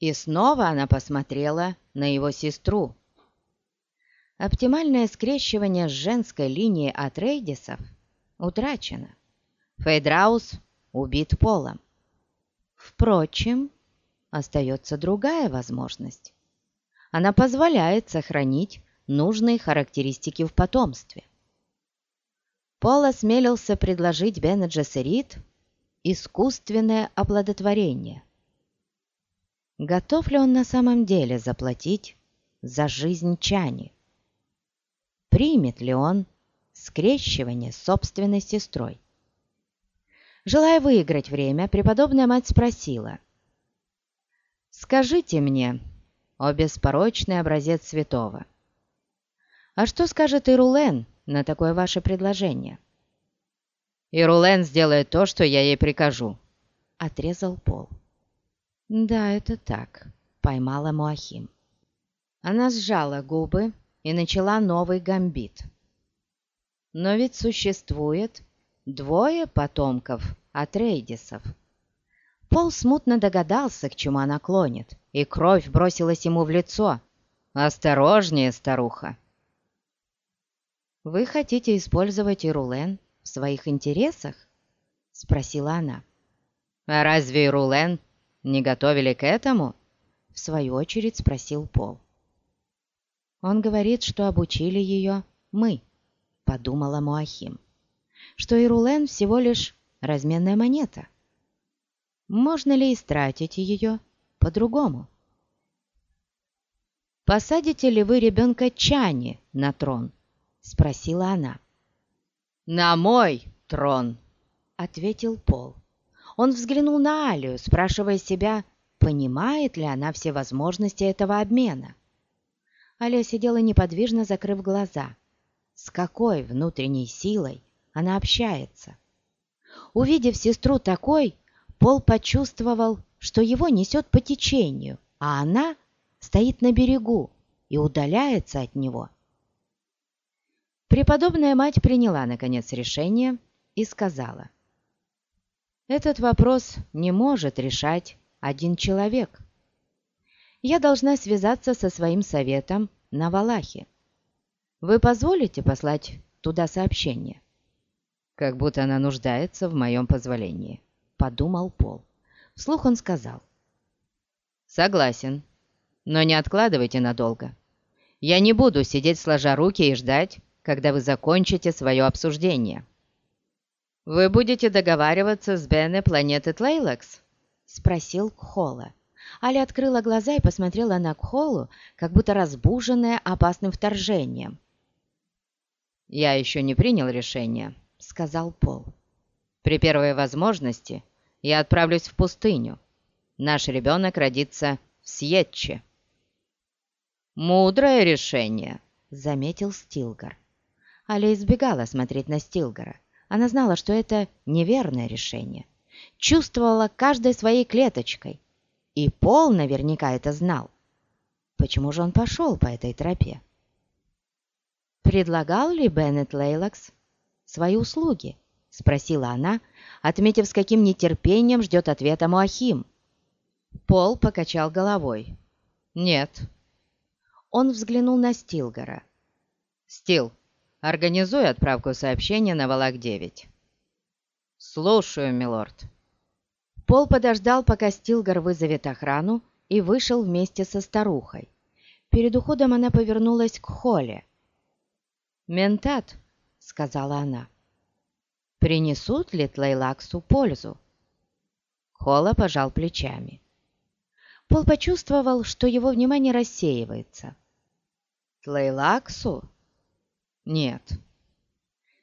И снова она посмотрела на его сестру. Оптимальное скрещивание с женской линией от Рейдисов утрачено. Фейдраус убит полом. Впрочем, остается другая возможность. Она позволяет сохранить нужные характеристики в потомстве. Пол осмелился предложить Бене искусственное оплодотворение. Готов ли он на самом деле заплатить за жизнь Чани? Примет ли он скрещивание собственной сестрой? Желая выиграть время, преподобная мать спросила. «Скажите мне, о беспорочный образец святого, а что скажет Ирулен на такое ваше предложение?» «Ирулен сделает то, что я ей прикажу», — отрезал Пол. «Да, это так», — поймала Муахим. Она сжала губы и начала новый гамбит. «Но ведь существует двое потомков от Рейдисов». Пол смутно догадался, к чему она клонит, и кровь бросилась ему в лицо. «Осторожнее, старуха!» «Вы хотите использовать Ирулен в своих интересах?» — спросила она. «А разве Ирулен не готовили к этому?» — в свою очередь спросил Пол. «Он говорит, что обучили ее мы», — подумала Муахим, «что Ирулен всего лишь разменная монета. Можно ли истратить ее по-другому?» «Посадите ли вы ребенка Чани на трон?» — спросила она. «На мой трон!» — ответил Пол. Он взглянул на Алию, спрашивая себя, понимает ли она все возможности этого обмена. Алия сидела неподвижно, закрыв глаза. С какой внутренней силой она общается? Увидев сестру такой, Пол почувствовал, что его несет по течению, а она стоит на берегу и удаляется от него. Преподобная мать приняла, наконец, решение и сказала, «Этот вопрос не может решать один человек. Я должна связаться со своим советом на Валахе. Вы позволите послать туда сообщение?» «Как будто она нуждается в моем позволении», — подумал Пол. Вслух он сказал, «Согласен, но не откладывайте надолго. Я не буду сидеть сложа руки и ждать, когда вы закончите свое обсуждение. «Вы будете договариваться с Бене планеты Тлейлакс?» — спросил Кхола. Аля открыла глаза и посмотрела на Кхолу, как будто разбуженная опасным вторжением. «Я еще не принял решение», — сказал Пол. «При первой возможности я отправлюсь в пустыню. Наш ребенок родится в Сьетче». «Мудрое решение», — заметил Стилгар. Аля избегала смотреть на Стилгара. Она знала, что это неверное решение. Чувствовала каждой своей клеточкой. И Пол наверняка это знал. Почему же он пошел по этой тропе? «Предлагал ли Беннет Лейлакс свои услуги?» — спросила она, отметив, с каким нетерпением ждет ответа Муахим. Пол покачал головой. «Нет». Он взглянул на Стилгара. «Стил, Организуй отправку сообщения на Валак-9». «Слушаю, милорд». Пол подождал, пока Стилгар вызовет охрану, и вышел вместе со старухой. Перед уходом она повернулась к Холле. «Ментат», — сказала она, — «принесут ли Тлейлаксу пользу?» Холла пожал плечами. Пол почувствовал, что его внимание рассеивается. «Тлейлаксу?» Нет,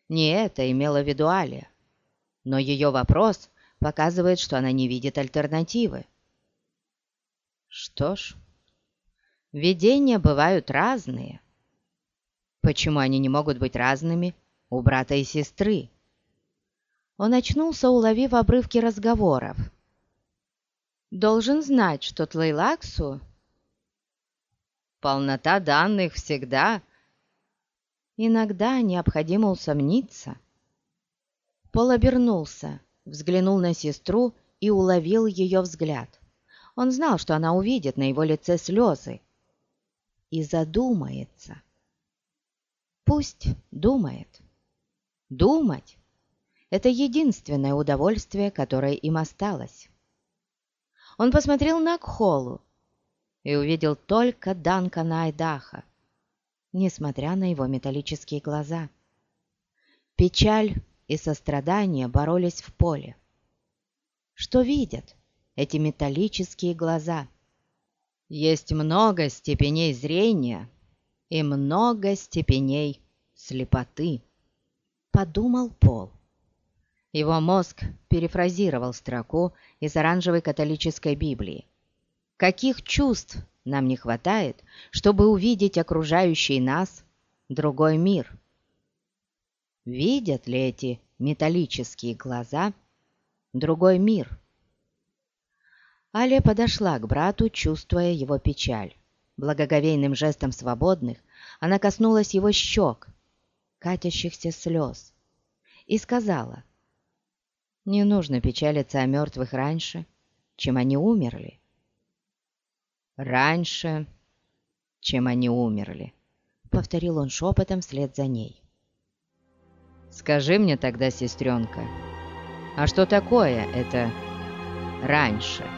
не это имела в виду Алия, но ее вопрос показывает, что она не видит альтернативы. Что ж, видения бывают разные. Почему они не могут быть разными у брата и сестры? Он очнулся, уловив обрывки разговоров. Должен знать, что Тлейлаксу... Полнота данных всегда Иногда необходимо усомниться. Пол обернулся, взглянул на сестру и уловил ее взгляд. Он знал, что она увидит на его лице слезы и задумается. Пусть думает. Думать – это единственное удовольствие, которое им осталось. Он посмотрел на Кхолу и увидел только Данкана Айдаха, несмотря на его металлические глаза. Печаль и сострадание боролись в поле. Что видят эти металлические глаза? Есть много степеней зрения и много степеней слепоты, подумал Пол. Его мозг перефразировал строку из оранжевой католической Библии. Каких чувств нам не хватает, чтобы увидеть окружающий нас другой мир? Видят ли эти металлические глаза другой мир? Аля подошла к брату, чувствуя его печаль. Благоговейным жестом свободных она коснулась его щек, катящихся слез, и сказала, «Не нужно печалиться о мертвых раньше, чем они умерли». «Раньше, чем они умерли», — повторил он шепотом вслед за ней. «Скажи мне тогда, сестренка, а что такое это раньше?»